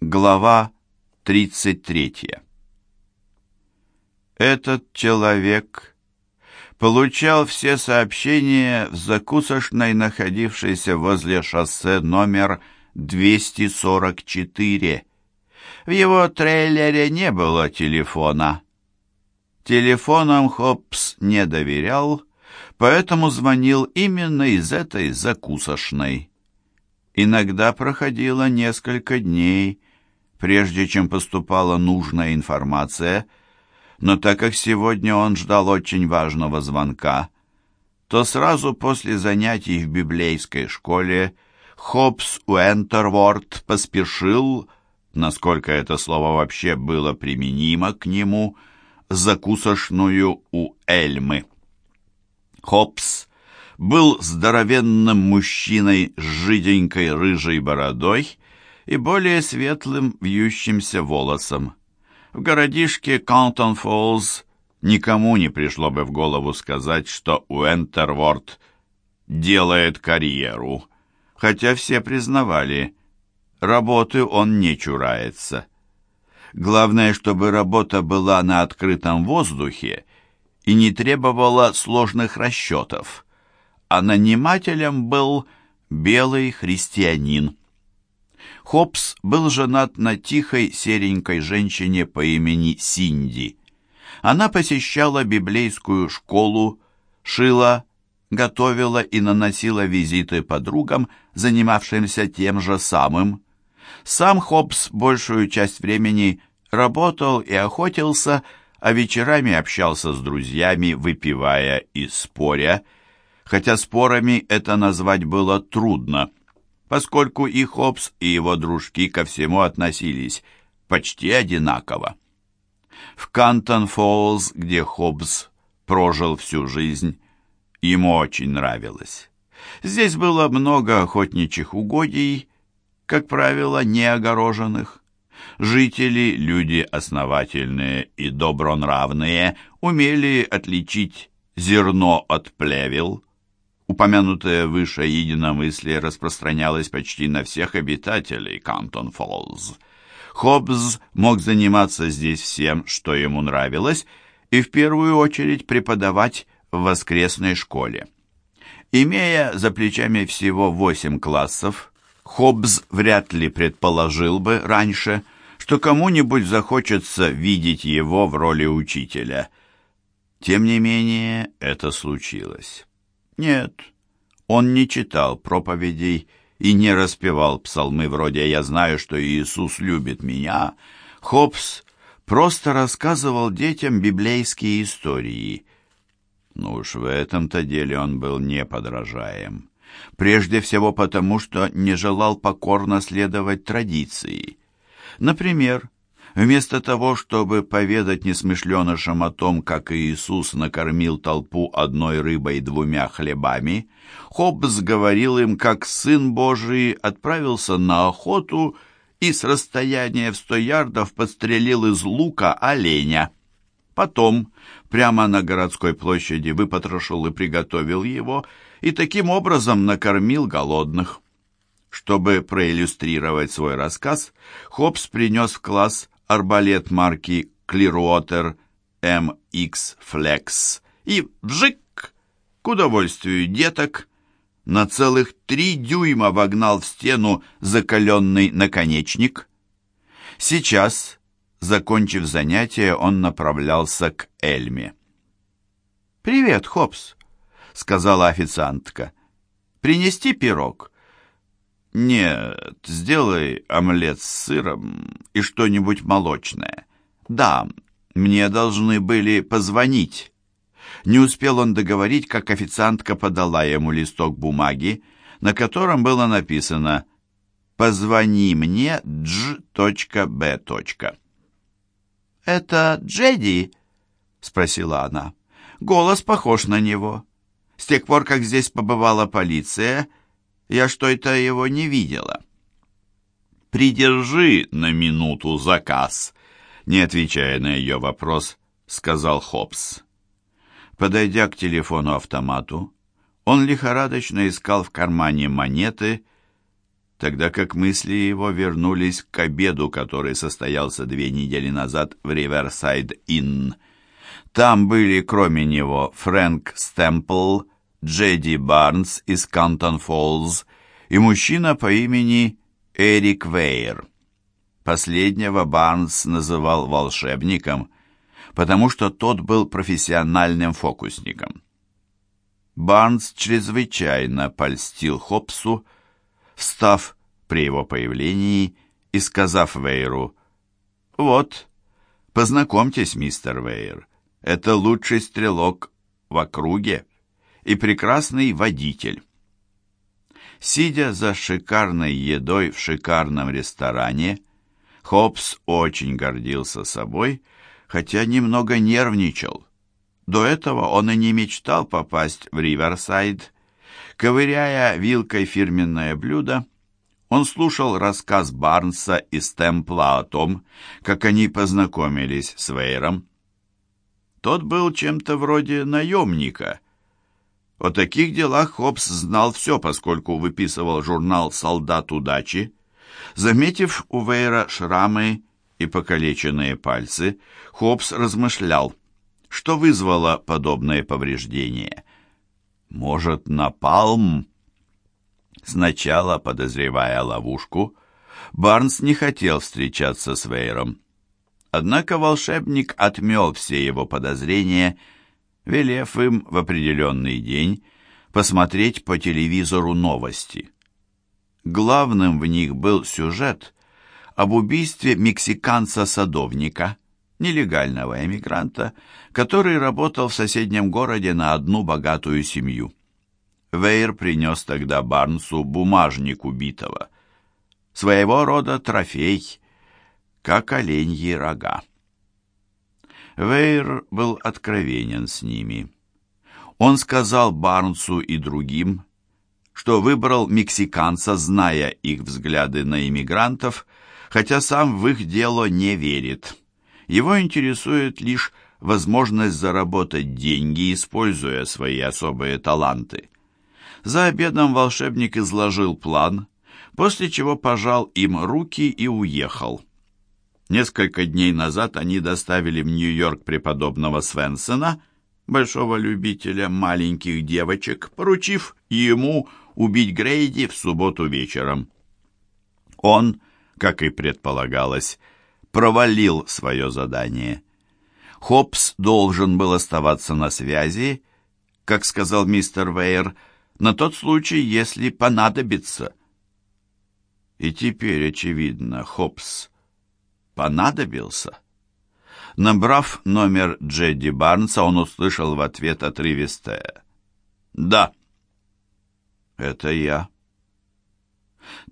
Глава 33 Этот человек получал все сообщения в закусочной, находившейся возле шоссе номер 244. В его трейлере не было телефона. Телефоном Хопс не доверял, поэтому звонил именно из этой закусочной. Иногда проходило несколько дней, прежде чем поступала нужная информация, но так как сегодня он ждал очень важного звонка, то сразу после занятий в библейской школе Хоббс Уэнтерворд поспешил, насколько это слово вообще было применимо к нему, закусочную у Эльмы. Хопс был здоровенным мужчиной с жиденькой рыжей бородой и более светлым вьющимся волосом. В городишке Каунтон-Фоллз никому не пришло бы в голову сказать, что Уэнтерворд делает карьеру, хотя все признавали, работы он не чурается. Главное, чтобы работа была на открытом воздухе и не требовала сложных расчетов, а нанимателем был белый христианин. Хопс был женат на тихой серенькой женщине по имени Синди. Она посещала библейскую школу, шила, готовила и наносила визиты подругам, занимавшимся тем же самым. Сам Хопс большую часть времени работал и охотился, а вечерами общался с друзьями, выпивая и споря, хотя спорами это назвать было трудно, поскольку и Хоббс, и его дружки ко всему относились почти одинаково. В Кантон-Фоллз, где Хоббс прожил всю жизнь, ему очень нравилось. Здесь было много охотничьих угодий, как правило, не огороженных. Жители, люди основательные и добронравные, умели отличить зерно от плевел. Упомянутое выше единомыслие распространялось почти на всех обитателей Кантон-Фоллз. Хоббс мог заниматься здесь всем, что ему нравилось, и в первую очередь преподавать в воскресной школе. Имея за плечами всего восемь классов, Хоббс вряд ли предположил бы раньше – что кому-нибудь захочется видеть его в роли учителя. Тем не менее, это случилось. Нет, он не читал проповедей и не распевал псалмы вроде «Я знаю, что Иисус любит меня». Хопс просто рассказывал детям библейские истории. Ну уж в этом-то деле он был неподражаем. Прежде всего потому, что не желал покорно следовать традиции – Например, вместо того, чтобы поведать несмышленышам о том, как Иисус накормил толпу одной рыбой двумя хлебами, Хоббс говорил им, как Сын Божий отправился на охоту и с расстояния в сто ярдов подстрелил из лука оленя. Потом прямо на городской площади выпотрошил и приготовил его, и таким образом накормил голодных. Чтобы проиллюстрировать свой рассказ, Хопс принес в класс арбалет марки Clearwater MX Flex и вжик, к удовольствию деток, на целых три дюйма вогнал в стену закаленный наконечник. Сейчас, закончив занятие, он направлялся к Эльме. «Привет, Хопс», — сказала официантка. «Принести пирог?» «Нет, сделай омлет с сыром и что-нибудь молочное. Да, мне должны были позвонить». Не успел он договорить, как официантка подала ему листок бумаги, на котором было написано «Позвони мне dж.b». «Это Джеди?» — спросила она. «Голос похож на него. С тех пор, как здесь побывала полиция, я что-то его не видела. «Придержи на минуту заказ», — не отвечая на ее вопрос, сказал Хопс. Подойдя к телефону-автомату, он лихорадочно искал в кармане монеты, тогда как мысли его вернулись к обеду, который состоялся две недели назад в Риверсайд-Инн. Там были, кроме него, Фрэнк Стэмпл, Джеди Барнс из Кантон-Фоллз и мужчина по имени Эрик Вейер. Последнего Барнс называл волшебником, потому что тот был профессиональным фокусником. Барнс чрезвычайно польстил Хопсу, встав при его появлении и сказав Вейру, «Вот, познакомьтесь, мистер Вейр, это лучший стрелок в округе и прекрасный водитель». Сидя за шикарной едой в шикарном ресторане, Хопс очень гордился собой, хотя немного нервничал. До этого он и не мечтал попасть в Риверсайд. Ковыряя вилкой фирменное блюдо, он слушал рассказ Барнса и Стемпла о том, как они познакомились с Вейром. Тот был чем-то вроде наемника. О таких делах Хопс знал все, поскольку выписывал журнал «Солдат удачи». Заметив у Вейра шрамы и покалеченные пальцы, Хопс размышлял, что вызвало подобное повреждение. Может, напалм? Сначала, подозревая ловушку, Барнс не хотел встречаться с Вейром. Однако волшебник отмел все его подозрения, велев им в определенный день посмотреть по телевизору новости. Главным в них был сюжет об убийстве мексиканца-садовника, нелегального эмигранта, который работал в соседнем городе на одну богатую семью. Вейер принес тогда Барнсу бумажник убитого. Своего рода трофей, как оленьи рога. Вейер был откровенен с ними. Он сказал Барнсу и другим, что выбрал мексиканца, зная их взгляды на иммигрантов, хотя сам в их дело не верит. Его интересует лишь возможность заработать деньги, используя свои особые таланты. За обедом волшебник изложил план, после чего пожал им руки и уехал. Несколько дней назад они доставили в Нью-Йорк преподобного Свенсона, большого любителя маленьких девочек, поручив ему убить Грейди в субботу вечером. Он, как и предполагалось, провалил свое задание. Хопс должен был оставаться на связи, как сказал мистер Вейер, на тот случай, если понадобится. И теперь, очевидно, Хопс понадобился. Набрав номер Джедди Барнса, он услышал в ответ отрывистое «Да». «Это я».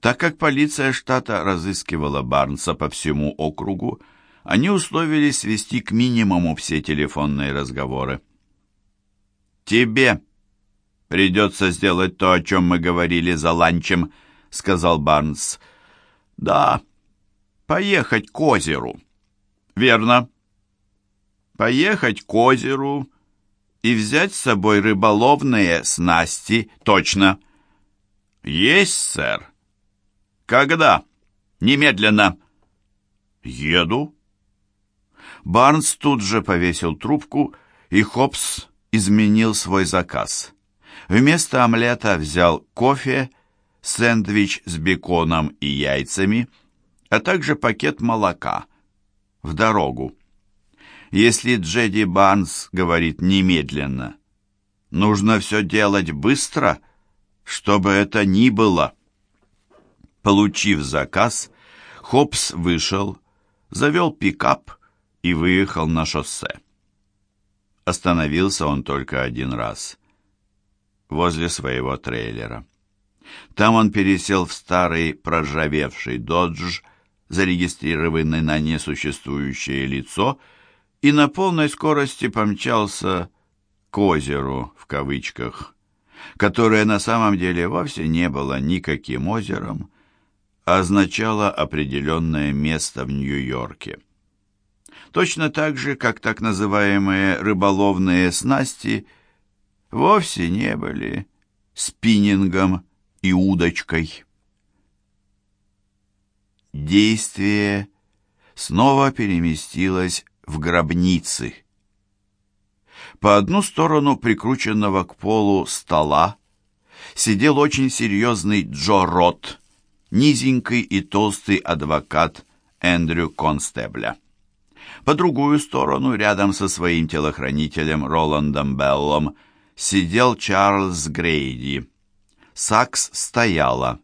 Так как полиция штата разыскивала Барнса по всему округу, они условились свести к минимуму все телефонные разговоры. «Тебе придется сделать то, о чем мы говорили за ланчем», — сказал Барнс. «Да, поехать к озеру». «Верно. Поехать к озеру и взять с собой рыболовные снасти, точно». «Есть, сэр». «Когда?» «Немедленно». «Еду». Барнс тут же повесил трубку, и Хопс изменил свой заказ. Вместо омлета взял кофе, сэндвич с беконом и яйцами, а также пакет молока. В дорогу. Если Джеди Барнс говорит немедленно, нужно все делать быстро, чтобы это ни было. Получив заказ, Хопс вышел, завел пикап и выехал на шоссе. Остановился он только один раз, возле своего трейлера. Там он пересел в старый проржавевший «Додж», зарегистрированный на несуществующее лицо, и на полной скорости помчался к озеру, в кавычках, которое на самом деле вовсе не было никаким озером, а означало определенное место в Нью-Йорке. Точно так же, как так называемые рыболовные снасти вовсе не были спиннингом и удочкой. Действие снова переместилось в гробницы. По одну сторону прикрученного к полу стола сидел очень серьезный Джо Рот, низенький и толстый адвокат Эндрю Констебля. По другую сторону, рядом со своим телохранителем Роландом Беллом, сидел Чарльз Грейди. Сакс стояла.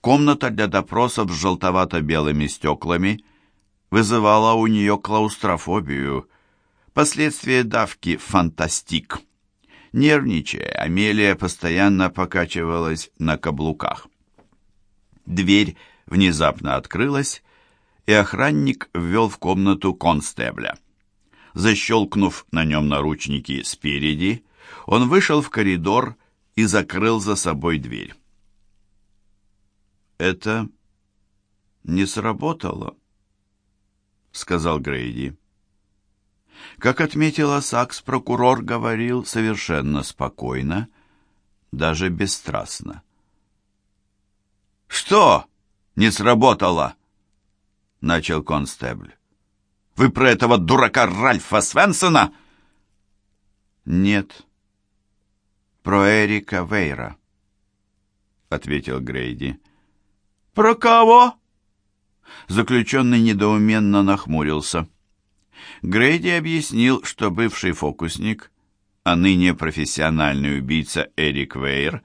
Комната для допросов с желтовато-белыми стеклами вызывала у нее клаустрофобию. Последствия давки фантастик. Нервничая, Амелия постоянно покачивалась на каблуках. Дверь внезапно открылась, и охранник ввел в комнату констебля. Защелкнув на нем наручники спереди, он вышел в коридор и закрыл за собой дверь. «Это не сработало», — сказал Грейди. Как отметила Сакс, прокурор говорил совершенно спокойно, даже бесстрастно. «Что не сработало?» — начал констебль. «Вы про этого дурака Ральфа Свенсона?» «Нет, про Эрика Вейра», — ответил Грейди. «Про кого?» Заключенный недоуменно нахмурился. Грейди объяснил, что бывший фокусник, а ныне профессиональный убийца Эрик Вейр,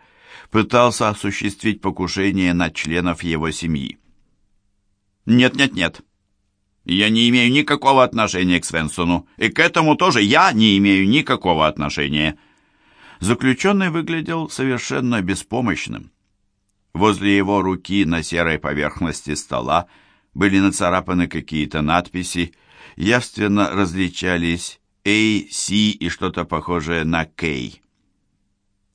пытался осуществить покушение на членов его семьи. «Нет-нет-нет, я не имею никакого отношения к Свенсону, и к этому тоже я не имею никакого отношения». Заключенный выглядел совершенно беспомощным. Возле его руки на серой поверхности стола были нацарапаны какие-то надписи, явственно различались A, C и что-то похожее на K.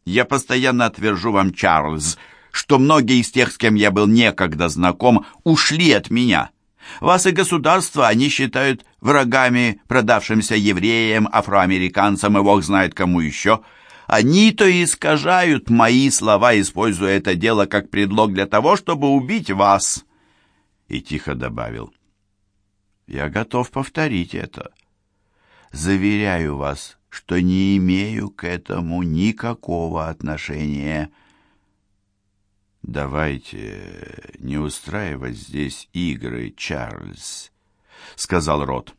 «Я постоянно отвержу вам, Чарльз, что многие из тех, с кем я был некогда знаком, ушли от меня. Вас и государство они считают врагами, продавшимся евреям, афроамериканцам и бог знает кому еще. Они-то искажают мои слова, используя это дело как предлог для того, чтобы убить вас». И тихо добавил. Я готов повторить это. Заверяю вас, что не имею к этому никакого отношения. Давайте не устраивать здесь игры, Чарльз, сказал Рот.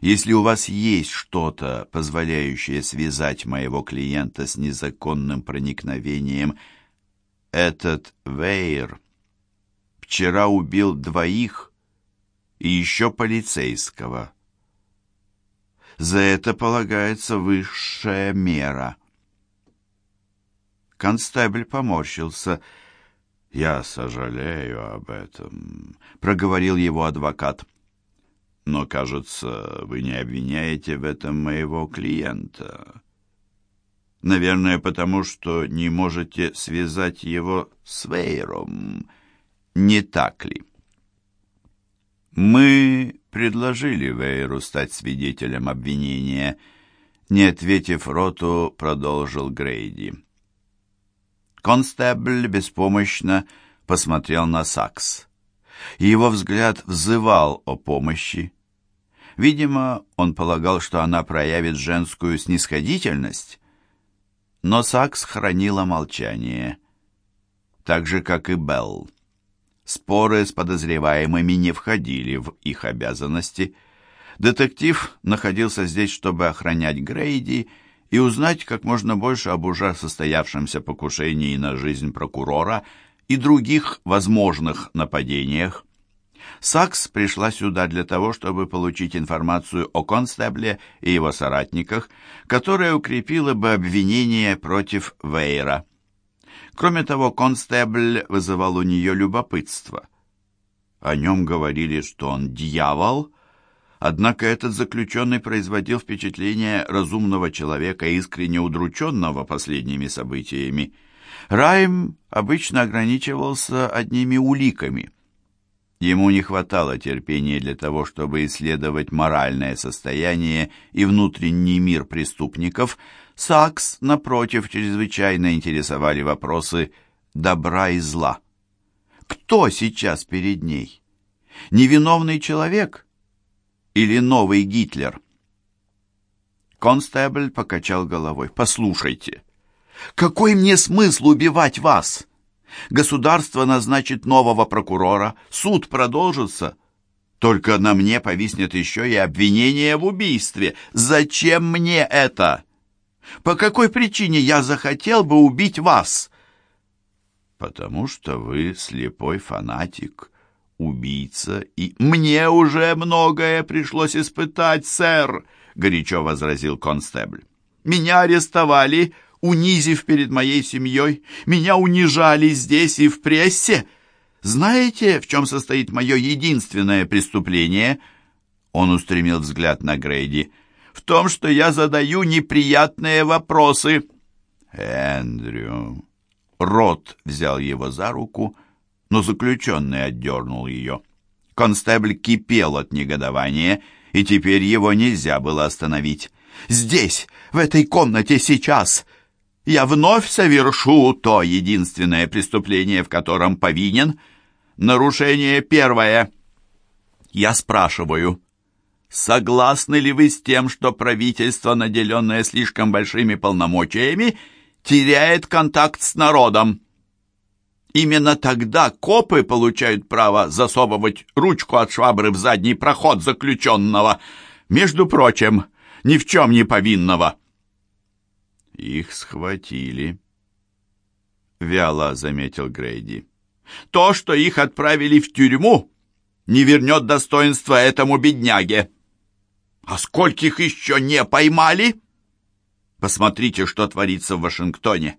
Если у вас есть что-то, позволяющее связать моего клиента с незаконным проникновением, этот Вейр вчера убил двоих и еще полицейского. За это полагается высшая мера. Констебль поморщился. «Я сожалею об этом», — проговорил его адвокат. «Но, кажется, вы не обвиняете в этом моего клиента. Наверное, потому что не можете связать его с Вейром, не так ли?» Мы предложили Вейру стать свидетелем обвинения. Не ответив роту, продолжил Грейди. Констебль беспомощно посмотрел на Сакс. Его взгляд взывал о помощи. Видимо, он полагал, что она проявит женскую снисходительность. Но Сакс хранила молчание, так же, как и Белл. Споры с подозреваемыми не входили в их обязанности. Детектив находился здесь, чтобы охранять Грейди и узнать как можно больше об уже состоявшемся покушении на жизнь прокурора и других возможных нападениях. Сакс пришла сюда для того, чтобы получить информацию о констебле и его соратниках, которая укрепила бы обвинение против Вейра. Кроме того, констебль вызывал у нее любопытство. О нем говорили, что он дьявол, однако этот заключенный производил впечатление разумного человека, искренне удрученного последними событиями. Райм обычно ограничивался одними уликами. Ему не хватало терпения для того, чтобы исследовать моральное состояние и внутренний мир преступников – Сакс, напротив, чрезвычайно интересовали вопросы добра и зла. Кто сейчас перед ней? Невиновный человек или новый Гитлер? Констебль покачал головой. «Послушайте, какой мне смысл убивать вас? Государство назначит нового прокурора, суд продолжится. Только на мне повиснет еще и обвинение в убийстве. Зачем мне это? По какой причине я захотел бы убить вас?» «Потому что вы слепой фанатик» убийца, и мне уже многое пришлось испытать, сэр, горячо возразил констебль. Меня арестовали, унизив перед моей семьей. Меня унижали здесь и в прессе. Знаете, в чем состоит мое единственное преступление?» Он устремил взгляд на Грейди. «В том, что я задаю неприятные вопросы». «Эндрю...» Рот взял его за руку, но заключенный отдернул ее. Констебль кипел от негодования, и теперь его нельзя было остановить. «Здесь, в этой комнате сейчас, я вновь совершу то единственное преступление, в котором повинен. Нарушение первое. Я спрашиваю, согласны ли вы с тем, что правительство, наделенное слишком большими полномочиями, теряет контакт с народом?» Именно тогда копы получают право засовывать ручку от швабры в задний проход заключенного, между прочим, ни в чем не повинного. Их схватили, вяло заметил Грейди. То, что их отправили в тюрьму, не вернет достоинства этому бедняге. А скольких еще не поймали? Посмотрите, что творится в Вашингтоне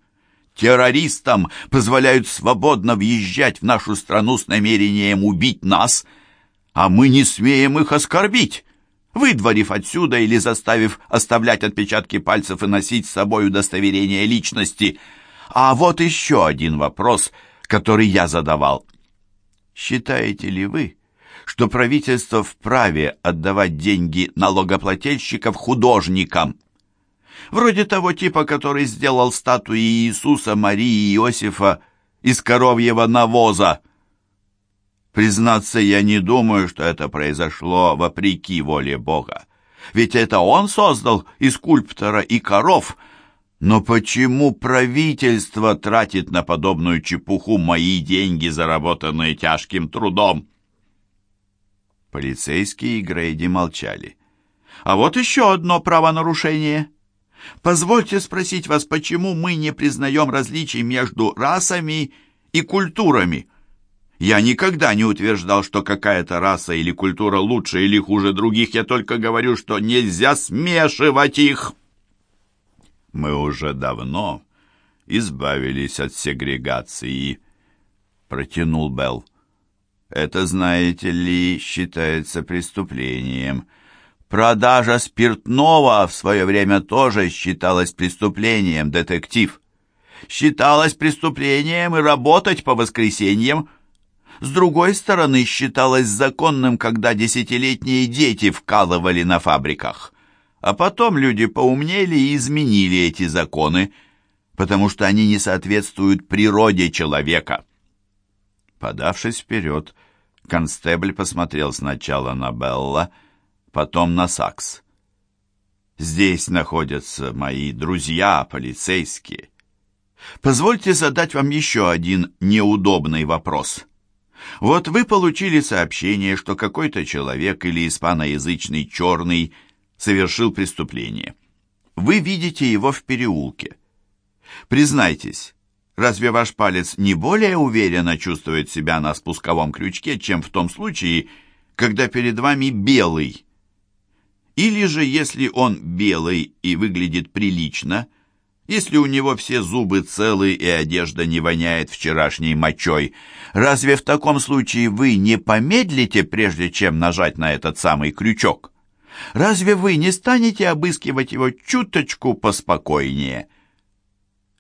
террористам позволяют свободно въезжать в нашу страну с намерением убить нас, а мы не смеем их оскорбить, выдворив отсюда или заставив оставлять отпечатки пальцев и носить с собой удостоверение личности. А вот еще один вопрос, который я задавал. Считаете ли вы, что правительство вправе отдавать деньги налогоплательщиков художникам? вроде того типа, который сделал статуи Иисуса, Марии и Иосифа из коровьего навоза. Признаться, я не думаю, что это произошло вопреки воле Бога. Ведь это Он создал и скульптора, и коров. Но почему правительство тратит на подобную чепуху мои деньги, заработанные тяжким трудом? Полицейские и Грейди молчали. А вот еще одно правонарушение — Позвольте спросить вас, почему мы не признаем различий между расами и культурами? Я никогда не утверждал, что какая-то раса или культура лучше или хуже других. Я только говорю, что нельзя смешивать их. Мы уже давно избавились от сегрегации, протянул Белл. Это, знаете ли, считается преступлением — Продажа спиртного в свое время тоже считалась преступлением, детектив. Считалось преступлением и работать по воскресеньям. С другой стороны, считалось законным, когда десятилетние дети вкалывали на фабриках. А потом люди поумнели и изменили эти законы, потому что они не соответствуют природе человека. Подавшись вперед, констебль посмотрел сначала на Белла, потом на Сакс. Здесь находятся мои друзья, полицейские. Позвольте задать вам еще один неудобный вопрос. Вот вы получили сообщение, что какой-то человек или испаноязычный черный совершил преступление. Вы видите его в переулке. Признайтесь, разве ваш палец не более уверенно чувствует себя на спусковом крючке, чем в том случае, когда перед вами белый, или же, если он белый и выглядит прилично, если у него все зубы целы и одежда не воняет вчерашней мочой, разве в таком случае вы не помедлите, прежде чем нажать на этот самый крючок? Разве вы не станете обыскивать его чуточку поспокойнее?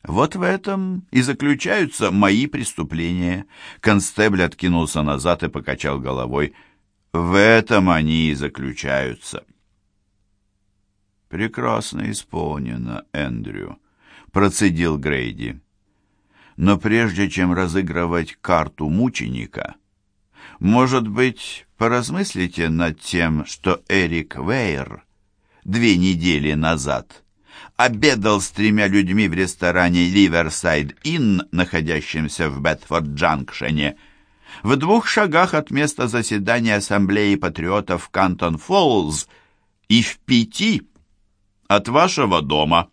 Вот в этом и заключаются мои преступления. Констебль откинулся назад и покачал головой. В этом они и заключаются. «Прекрасно исполнено, Эндрю», — процедил Грейди. Но прежде чем разыгрывать карту мученика, может быть, поразмыслите над тем, что Эрик Вейер две недели назад обедал с тремя людьми в ресторане Риверсайд Инн, находящемся в Бетфорд-Джанкшене, в двух шагах от места заседания Ассамблеи патриотов Кантон Фоллз и в пяти от вашего дома.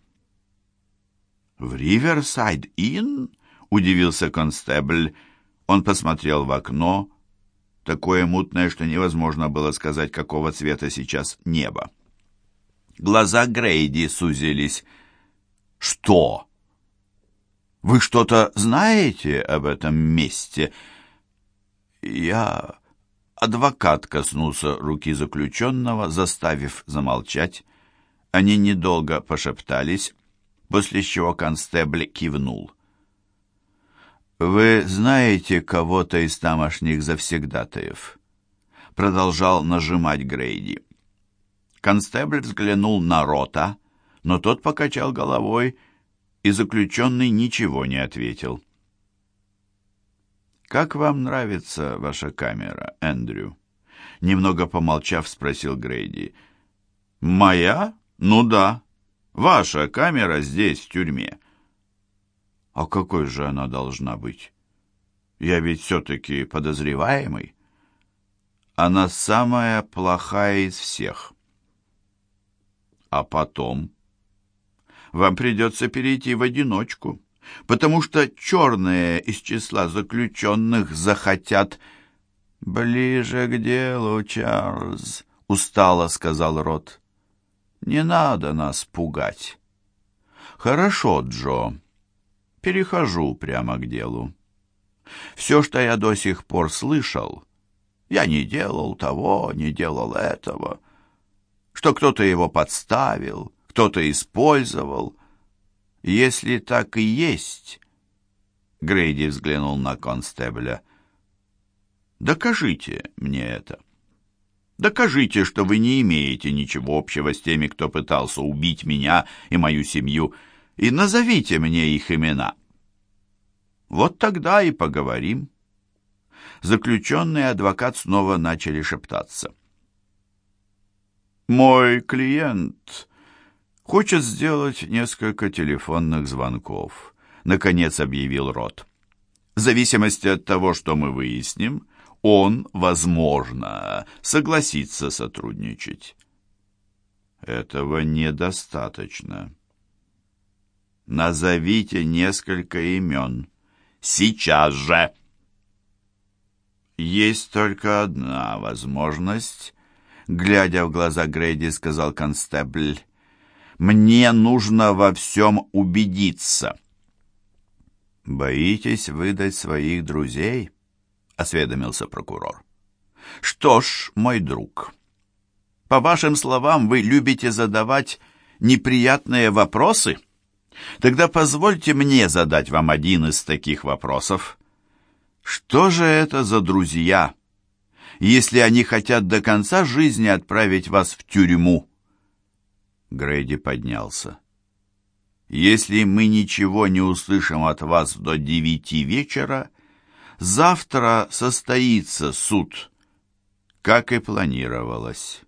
«В Риверсайд Инн?» — удивился констебль. Он посмотрел в окно, такое мутное, что невозможно было сказать, какого цвета сейчас небо. Глаза Грейди сузились. «Что? Вы что-то знаете об этом месте?» «Я...» Адвокат коснулся руки заключенного, заставив замолчать. Они недолго пошептались, после чего констебль кивнул. «Вы знаете кого-то из тамошних завсегдатаев?» Продолжал нажимать Грейди. Констебль взглянул на Рота, но тот покачал головой, и заключенный ничего не ответил. «Как вам нравится ваша камера, Эндрю?» Немного помолчав, спросил Грейди. «Моя? Ну да. Ваша камера здесь, в тюрьме». «А какой же она должна быть? Я ведь все-таки подозреваемый». «Она самая плохая из всех». А потом вам придется перейти в одиночку, потому что черные из числа заключенных захотят... «Ближе к делу, Чарльз», — устало сказал Рот. «Не надо нас пугать». «Хорошо, Джо. Перехожу прямо к делу. Все, что я до сих пор слышал, я не делал того, не делал этого что кто-то его подставил, кто-то использовал. Если так и есть, Грейди взглянул на констебля. Докажите мне это. Докажите, что вы не имеете ничего общего с теми, кто пытался убить меня и мою семью, и назовите мне их имена. Вот тогда и поговорим. Заключенный и адвокат снова начали шептаться. Мой клиент хочет сделать несколько телефонных звонков, наконец объявил Рот. В зависимости от того, что мы выясним, он, возможно, согласится сотрудничать. Этого недостаточно. Назовите несколько имен. Сейчас же! Есть только одна возможность глядя в глаза Грейди, сказал констебль. «Мне нужно во всем убедиться». «Боитесь выдать своих друзей?» — осведомился прокурор. «Что ж, мой друг, по вашим словам, вы любите задавать неприятные вопросы? Тогда позвольте мне задать вам один из таких вопросов. Что же это за друзья?» если они хотят до конца жизни отправить вас в тюрьму?» Грейди поднялся. «Если мы ничего не услышим от вас до девяти вечера, завтра состоится суд, как и планировалось».